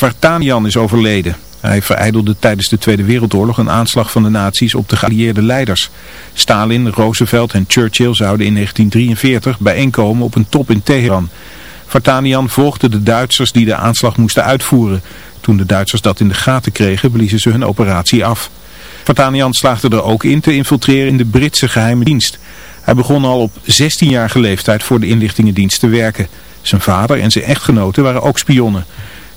Vartanian is overleden. Hij vereidelde tijdens de Tweede Wereldoorlog een aanslag van de nazi's op de geallieerde leiders. Stalin, Roosevelt en Churchill zouden in 1943 bijeenkomen op een top in Teheran. Vartanian volgde de Duitsers die de aanslag moesten uitvoeren. Toen de Duitsers dat in de gaten kregen, bliezen ze hun operatie af. Vartanian slaagde er ook in te infiltreren in de Britse geheime dienst. Hij begon al op 16-jarige leeftijd voor de inlichtingendienst te werken. Zijn vader en zijn echtgenoten waren ook spionnen.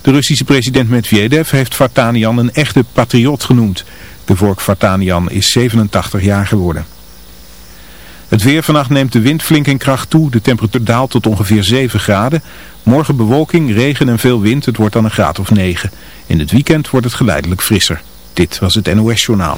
De Russische president Medvedev heeft Vartanian een echte patriot genoemd. De vork Vartanian is 87 jaar geworden. Het weer vannacht neemt de wind flink in kracht toe. De temperatuur daalt tot ongeveer 7 graden. Morgen bewolking, regen en veel wind. Het wordt dan een graad of 9. In het weekend wordt het geleidelijk frisser. Dit was het NOS Journaal.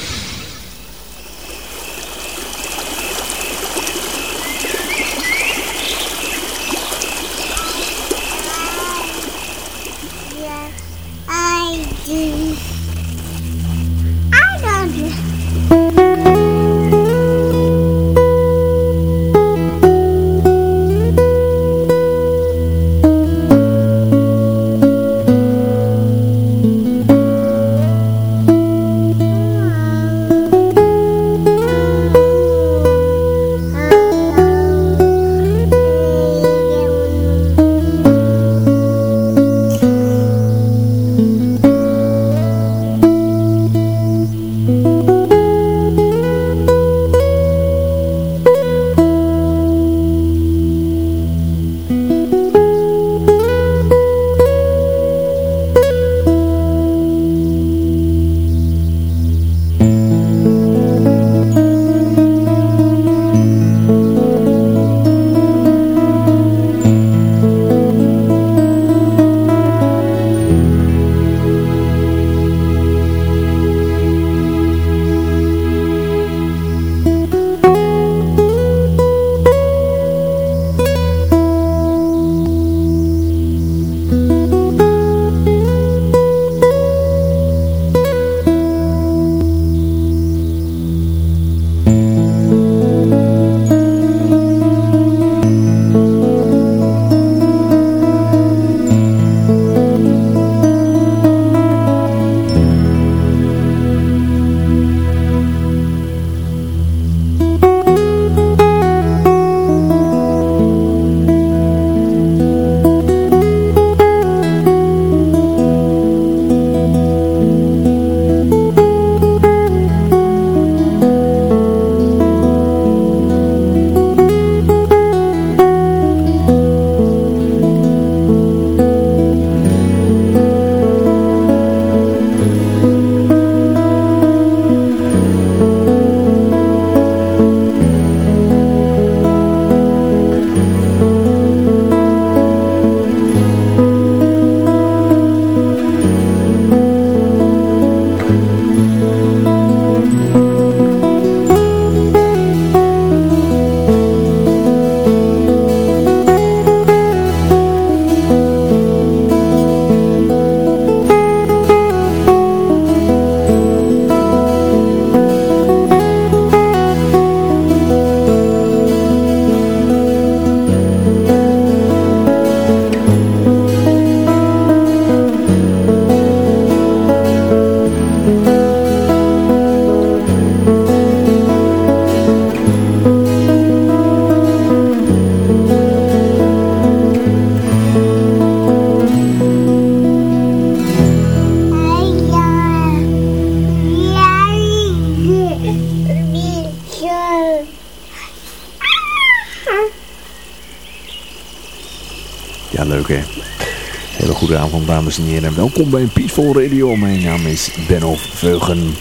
Dames en heren. Welkom bij Peaceful Radio. Mijn naam is Benno Veugen.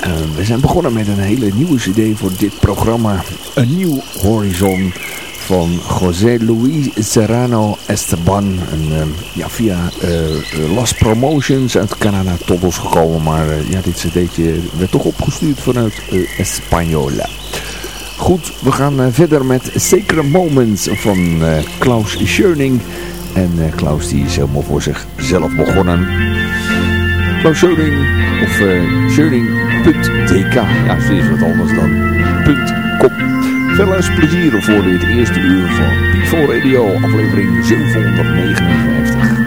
Eh, we zijn begonnen met een hele nieuwe cd voor dit programma. Een nieuw horizon van José Luis Serrano Esteban. En, eh, ja, via eh, Las Promotions uit Canada tot ons gekomen. Maar ja, dit cd'tje werd toch opgestuurd vanuit Española. Goed, we gaan verder met Sacred Moments van Klaus Scheuning. En Klaus die is helemaal voor zichzelf begonnen. Klaus Scheuring of uh, Scheuring.tk. Ja, ze is wat anders dan .com. Veel plezier voor dit eerste uur van P4 Radio, aflevering 759.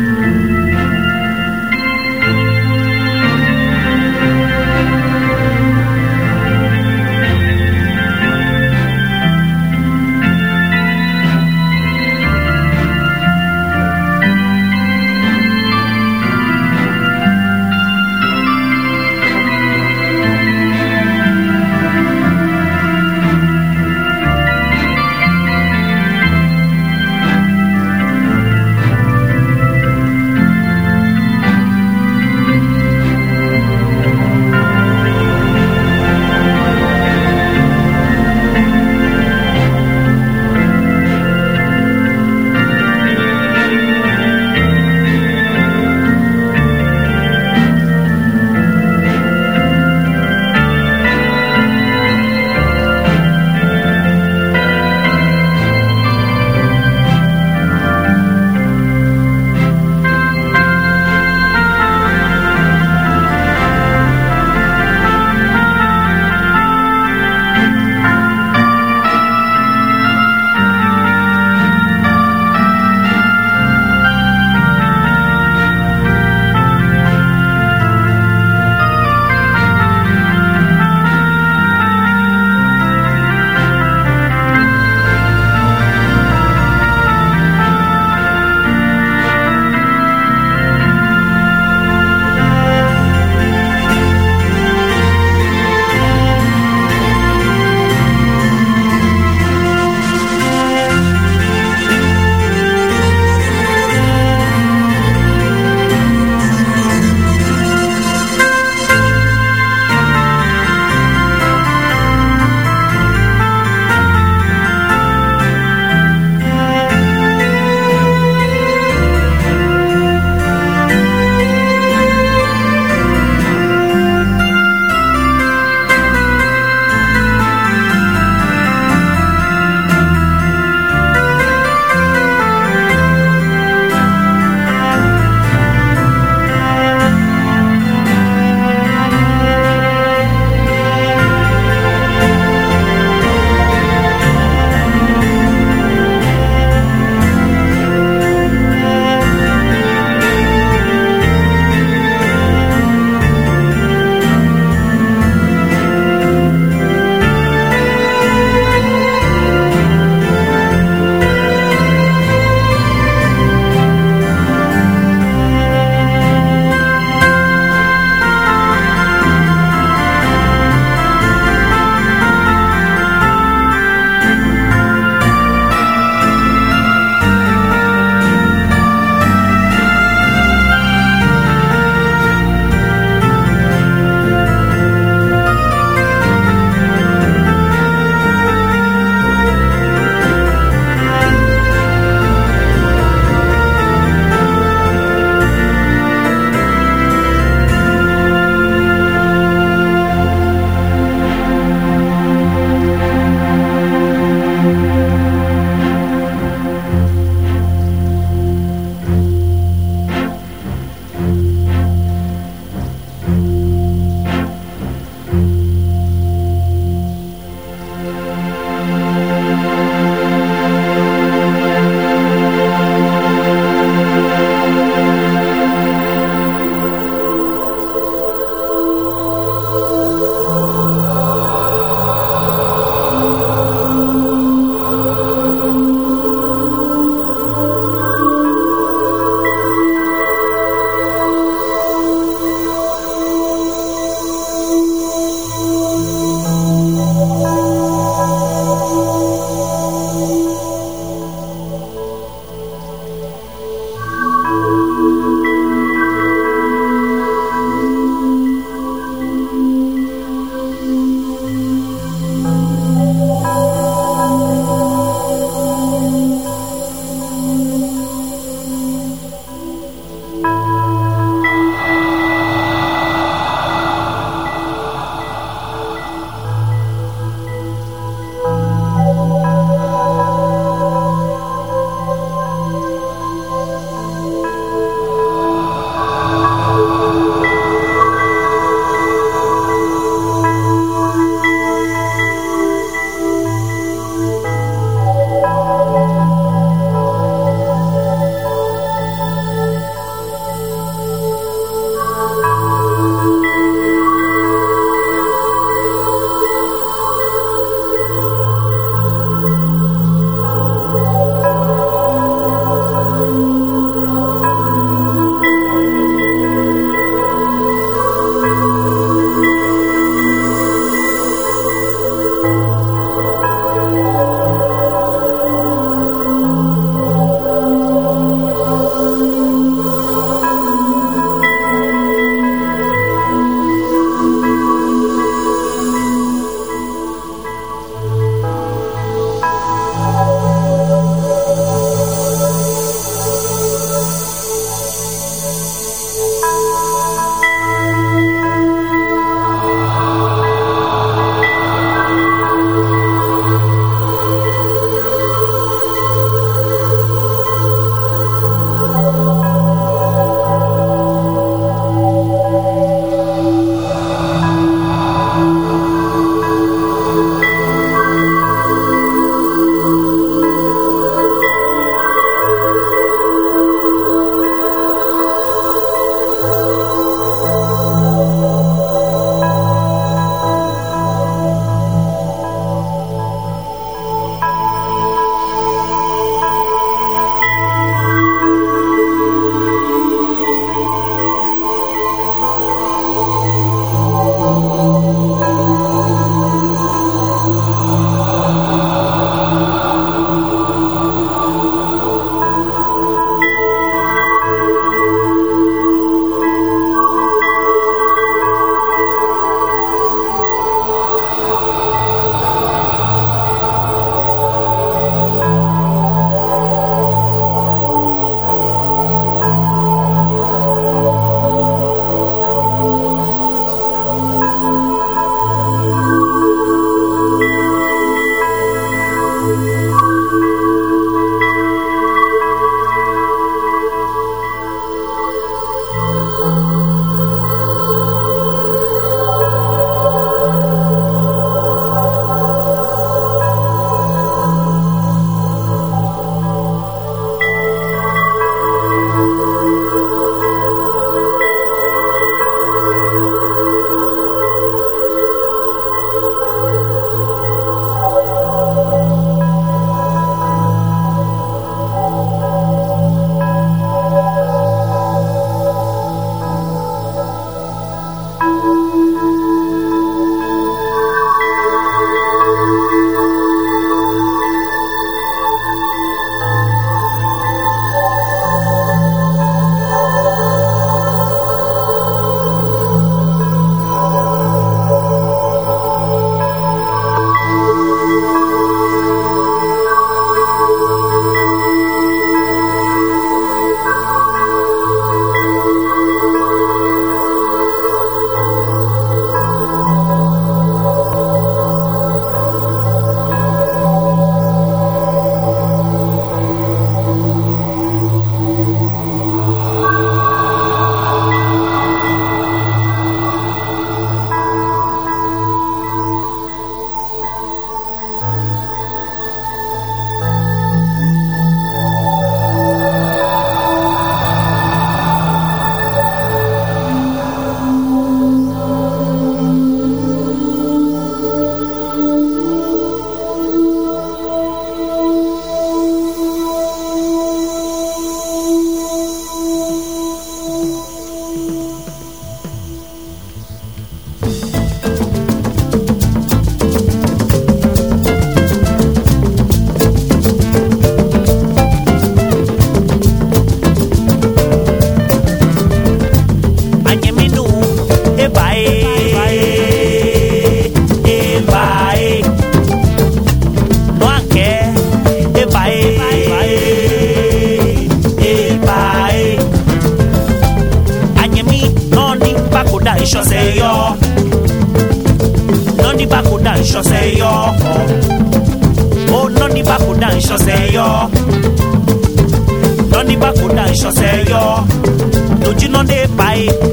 life.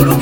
Guru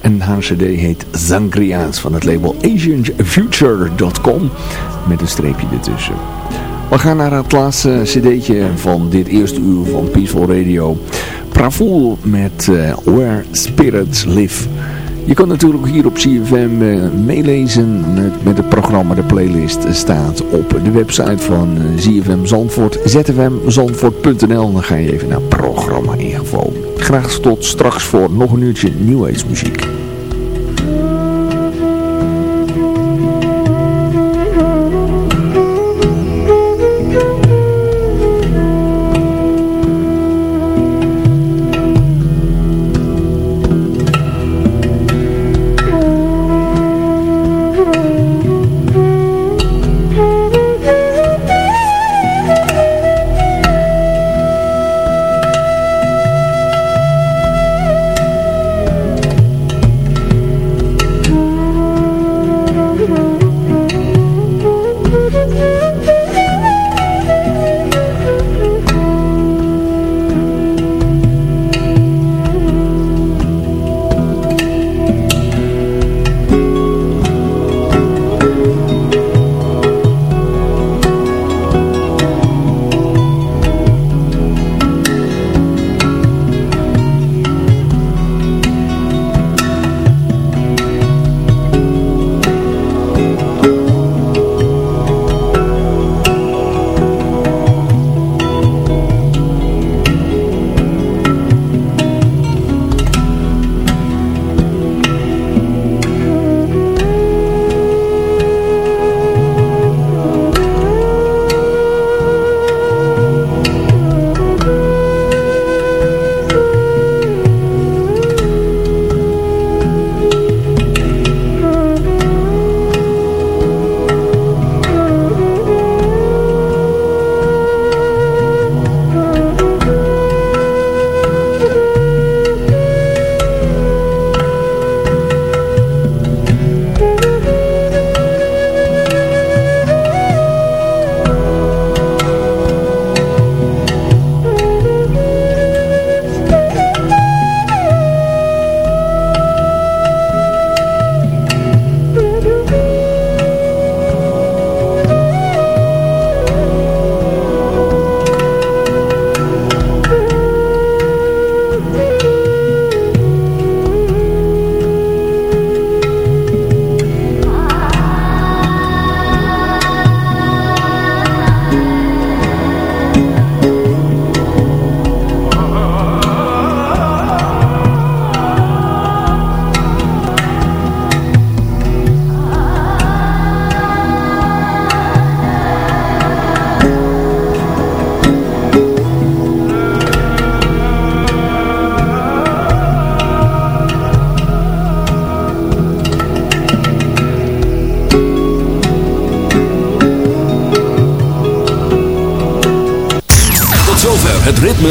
En haar cd heet Zangriaans van het label AsianFuture.com met een streepje ertussen. We gaan naar het laatste cd'tje van dit eerste uur van Peaceful Radio. Pravoel met uh, Where Spirits Live. Je kan natuurlijk hier op CFM uh, meelezen met, het programma. De playlist staat op de website van ZFM Zandvoort, zfmzandvoort.nl. Dan ga je even naar programma info. Graag tot straks voor nog een uurtje New Age muziek.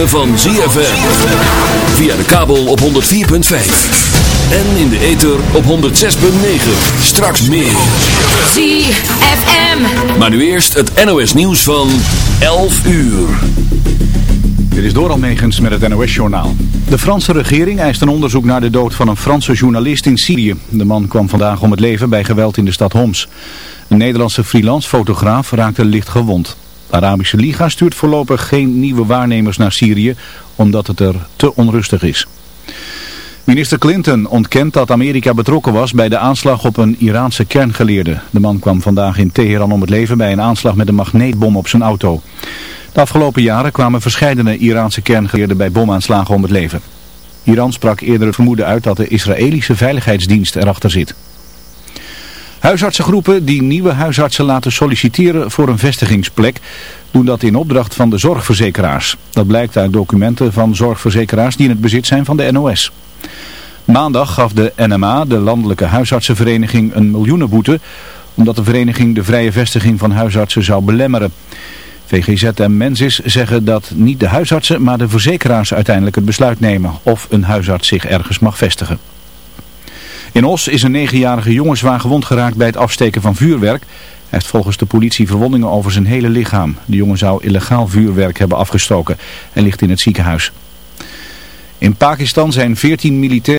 Van ZFM. Via de kabel op 104.5. En in de ether op 106.9. Straks meer. ZFM. Maar nu eerst het NOS nieuws van 11 uur. Dit is Doral Megens met het NOS-journaal. De Franse regering eist een onderzoek naar de dood van een Franse journalist in Syrië. De man kwam vandaag om het leven bij geweld in de stad Homs. Een Nederlandse freelance fotograaf raakte licht gewond. De Arabische Liga stuurt voorlopig geen nieuwe waarnemers naar Syrië, omdat het er te onrustig is. Minister Clinton ontkent dat Amerika betrokken was bij de aanslag op een Iraanse kerngeleerde. De man kwam vandaag in Teheran om het leven bij een aanslag met een magneetbom op zijn auto. De afgelopen jaren kwamen verscheidene Iraanse kerngeleerden bij bomaanslagen om het leven. Iran sprak eerder vermoeden uit dat de Israëlische veiligheidsdienst erachter zit. Huisartsengroepen die nieuwe huisartsen laten solliciteren voor een vestigingsplek doen dat in opdracht van de zorgverzekeraars. Dat blijkt uit documenten van zorgverzekeraars die in het bezit zijn van de NOS. Maandag gaf de NMA, de Landelijke Huisartsenvereniging, een miljoenenboete omdat de vereniging de vrije vestiging van huisartsen zou belemmeren. VGZ en Mensis zeggen dat niet de huisartsen, maar de verzekeraars uiteindelijk het besluit nemen of een huisarts zich ergens mag vestigen. In Os is een negenjarige jongen zwaar gewond geraakt bij het afsteken van vuurwerk. Hij heeft volgens de politie verwondingen over zijn hele lichaam. De jongen zou illegaal vuurwerk hebben afgestoken en ligt in het ziekenhuis. In Pakistan zijn 14 militairen.